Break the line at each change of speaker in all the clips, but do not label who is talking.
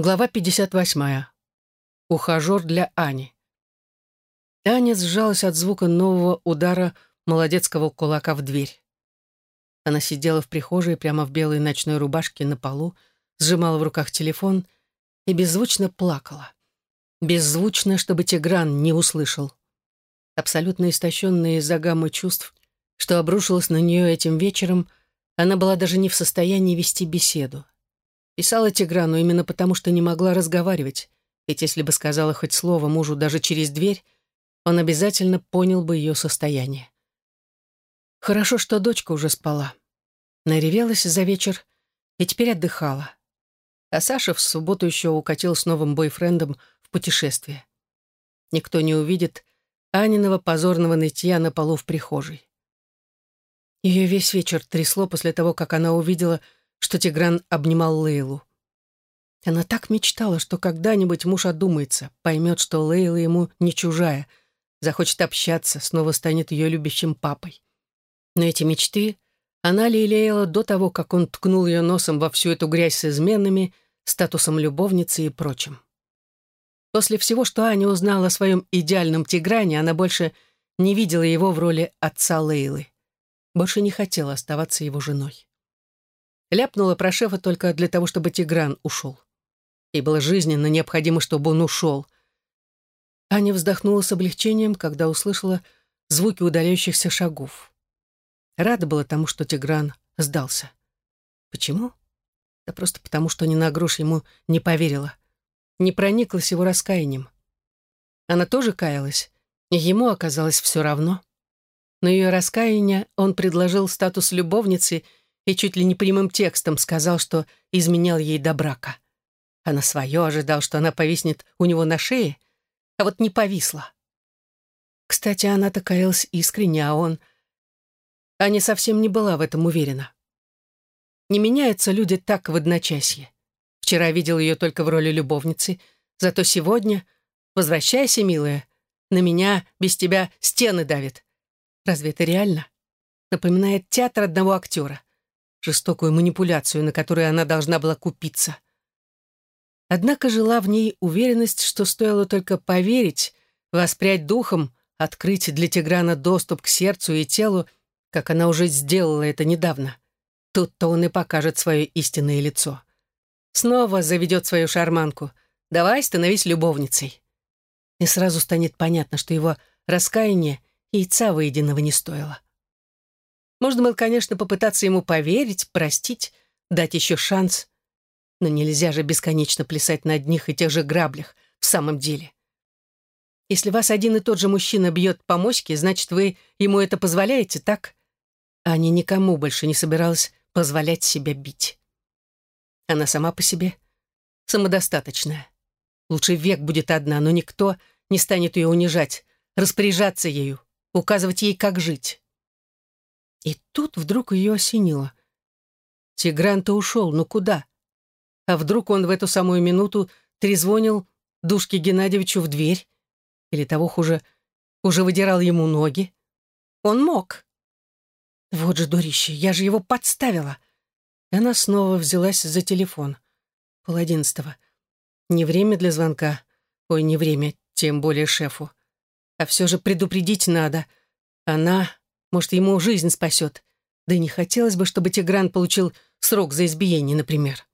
Глава 58. Ухажер для Ани. Аня сжалась от звука нового удара молодецкого кулака в дверь. Она сидела в прихожей прямо в белой ночной рубашке на полу, сжимала в руках телефон и беззвучно плакала. Беззвучно, чтобы Тигран не услышал. Абсолютно истощенная из-за гаммы чувств, что обрушилось на нее этим вечером, она была даже не в состоянии вести беседу. Писала Тиграну именно потому, что не могла разговаривать, ведь если бы сказала хоть слово мужу даже через дверь, он обязательно понял бы ее состояние. Хорошо, что дочка уже спала. Наревелась за вечер и теперь отдыхала. А Саша в субботу еще укатил с новым бойфрендом в путешествие. Никто не увидит Аниного позорного нытья на полу в прихожей. Ее весь вечер трясло после того, как она увидела, что Тигран обнимал Лейлу. Она так мечтала, что когда-нибудь муж одумается, поймет, что Лейла ему не чужая, захочет общаться, снова станет ее любящим папой. Но эти мечты она лелеяла до того, как он ткнул ее носом во всю эту грязь с изменами, статусом любовницы и прочим. После всего, что Аня узнала о своем идеальном Тигране, она больше не видела его в роли отца Лейлы. Больше не хотела оставаться его женой. Ляпнула про шефа только для того, чтобы Тигран ушел. Ей было жизненно необходимо, чтобы он ушел. Аня вздохнула с облегчением, когда услышала звуки удаляющихся шагов. Рада была тому, что Тигран сдался. Почему? Да просто потому, что ни на грош ему не поверила. Не прониклась его раскаянием. Она тоже каялась, и ему оказалось все равно. Но ее раскаяние он предложил статус любовницы — и чуть ли не прямым текстом сказал, что изменял ей до брака. А на свое ожидал, что она повиснет у него на шее, а вот не повисла. Кстати, она такаялась искренне, а он... Аня совсем не была в этом уверена. Не меняются люди так в одночасье. Вчера видел ее только в роли любовницы, зато сегодня... Возвращайся, милая. На меня без тебя стены давит. Разве это реально? Напоминает театр одного актера жестокую манипуляцию, на которую она должна была купиться. Однако жила в ней уверенность, что стоило только поверить, воспрять духом, открыть для Тиграна доступ к сердцу и телу, как она уже сделала это недавно. Тут-то он и покажет свое истинное лицо. Снова заведет свою шарманку. «Давай, становись любовницей». И сразу станет понятно, что его раскаяние яйца выеденного не стоило. Можно было, конечно, попытаться ему поверить, простить, дать еще шанс. Но нельзя же бесконечно плясать на одних и тех же граблях в самом деле. Если вас один и тот же мужчина бьет по моське, значит, вы ему это позволяете, так? Аня никому больше не собиралась позволять себя бить. Она сама по себе самодостаточная. Лучше век будет одна, но никто не станет ее унижать, распоряжаться ею, указывать ей, как жить. И тут вдруг ее осенило. Тигран-то ушел, но куда? А вдруг он в эту самую минуту трезвонил Душке Геннадьевичу в дверь? Или того хуже, уже выдирал ему ноги? Он мог. Вот же дурище, я же его подставила. И она снова взялась за телефон. Пол одиннадцатого. Не время для звонка. Ой, не время, тем более шефу. А все же предупредить надо. Она может, ему жизнь спасет. Да и не хотелось бы, чтобы Тигран получил срок за избиение, например.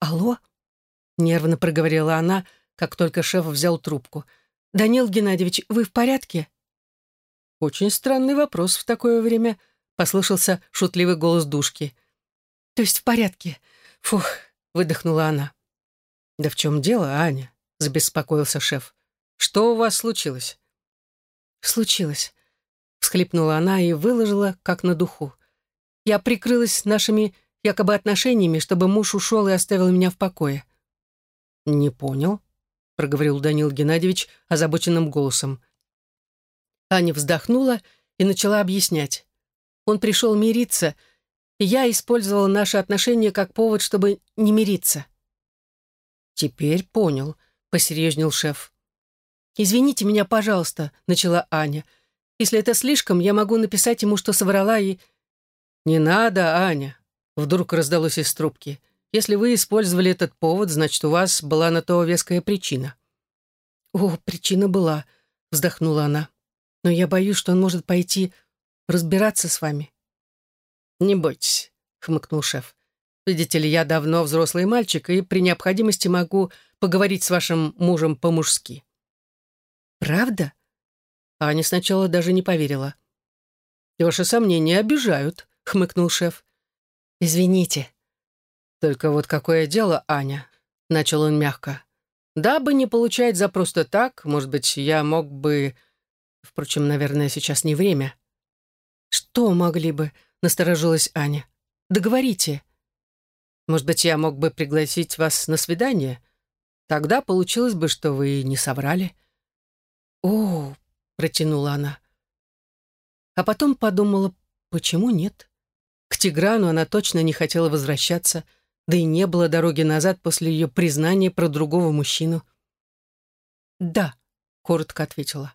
«Алло?» — нервно проговорила она, как только шеф взял трубку. «Данил Геннадьевич, вы в порядке?» «Очень странный вопрос в такое время», — послышался шутливый голос душки. «То есть в порядке? Фух», — выдохнула она. «Да в чем дело, Аня?» — забеспокоился шеф. «Что у вас случилось?» «Случилось всхлипнула она и выложила, как на духу. Я прикрылась нашими якобы отношениями, чтобы муж ушел и оставил меня в покое. «Не понял», — проговорил Данил Геннадьевич озабоченным голосом. Аня вздохнула и начала объяснять. Он пришел мириться, и я использовала наши отношения как повод, чтобы не мириться. «Теперь понял», — посерьезнел шеф. «Извините меня, пожалуйста», — начала Аня. Если это слишком, я могу написать ему, что соврала и...» «Не надо, Аня», — вдруг раздалось из трубки. Если вы использовали этот повод, значит, у вас была на то веская причина».
«О, причина была», — вздохнула она. «Но я боюсь, что он может пойти разбираться с вами».
«Не бойтесь», — хмыкнул шеф. «Видите ли, я давно взрослый мальчик, и при необходимости могу поговорить с вашим мужем по-мужски».
«Правда?»
Аня сначала даже не поверила. «Ваши сомнения обижают», — хмыкнул шеф.
«Извините».
«Только вот какое дело, Аня?» — начал он мягко. «Дабы не получать за просто так, может быть, я мог бы... Впрочем, наверное, сейчас не время».
«Что могли бы?» — насторожилась Аня. «Договорите».
«Может быть, я мог бы пригласить вас на свидание? Тогда получилось бы, что вы не соврали».
«О!» — протянула она. А потом подумала, почему нет? К Тиграну она точно не хотела возвращаться, да и не было дороги назад после ее признания про другого мужчину. «Да», — коротко ответила.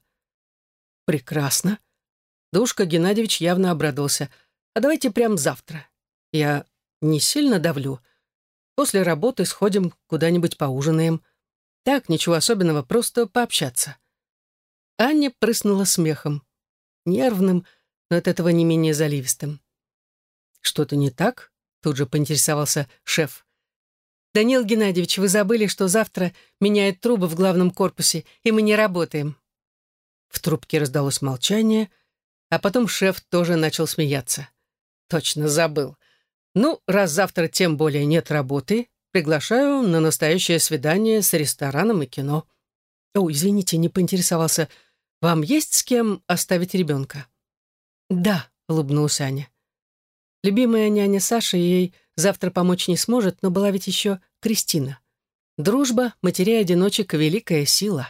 «Прекрасно». Душка Геннадьевич явно обрадовался. «А давайте прямо завтра. Я не сильно давлю. После работы сходим куда-нибудь поужинаем. Так, ничего особенного, просто пообщаться». Аня прыснула смехом. Нервным, но от этого не менее заливистым. «Что-то не так?» — тут же поинтересовался шеф.
«Данил Геннадьевич, вы забыли, что завтра меняют трубы в главном корпусе, и мы не работаем».
В трубке раздалось молчание, а потом шеф тоже начал смеяться. «Точно забыл. Ну, раз завтра тем более нет работы, приглашаю на настоящее свидание с рестораном и кино». «О, извините, не поинтересовался. Вам есть с кем оставить ребенка?»
«Да», — улыбнулась Аня. Любимая няня Саша ей завтра помочь не сможет, но была ведь еще Кристина. Дружба матерей-одиночек — великая сила.